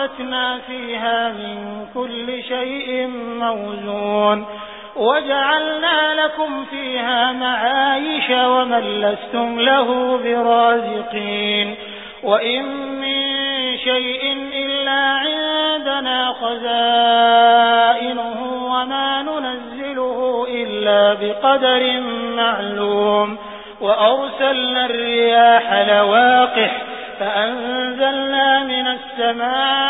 وَأَنبَتْنَا فِيهَا مِن كُلِّ شَيْءٍ مَّوْزُونٍ وَجَعَلْنَا لَكُمْ فِيهَا مَعَايِشَ وَمَن لَّسْتُمْ لَهُ بِرَازِقِينَ وَإِن مِّن شَيْءٍ إِلَّا عِندَنَا خَزَائِنُهُ وَمَا نُنَزِّلُهُ إِلَّا بِقَدَرٍ مَّعْلُومٍ وَأَرْسَلْنَا الرِّيَاحَ لَوَاقِحَ فَأَنزَلْنَا مِنَ السَّمَاءِ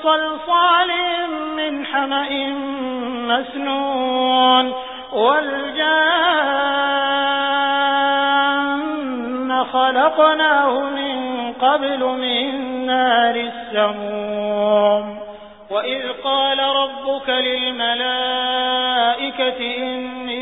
مِن صَلْصَالٍ مِّنْ حَمَإٍ مَّسْنُونٍ وَالْجَانَّ خَلَقْنَاهُ مِن قَبْلُ مِن نَّارِ السَّمُومِ وَإِذْ قَالَ رَبُّكَ لِلْمَلَائِكَةِ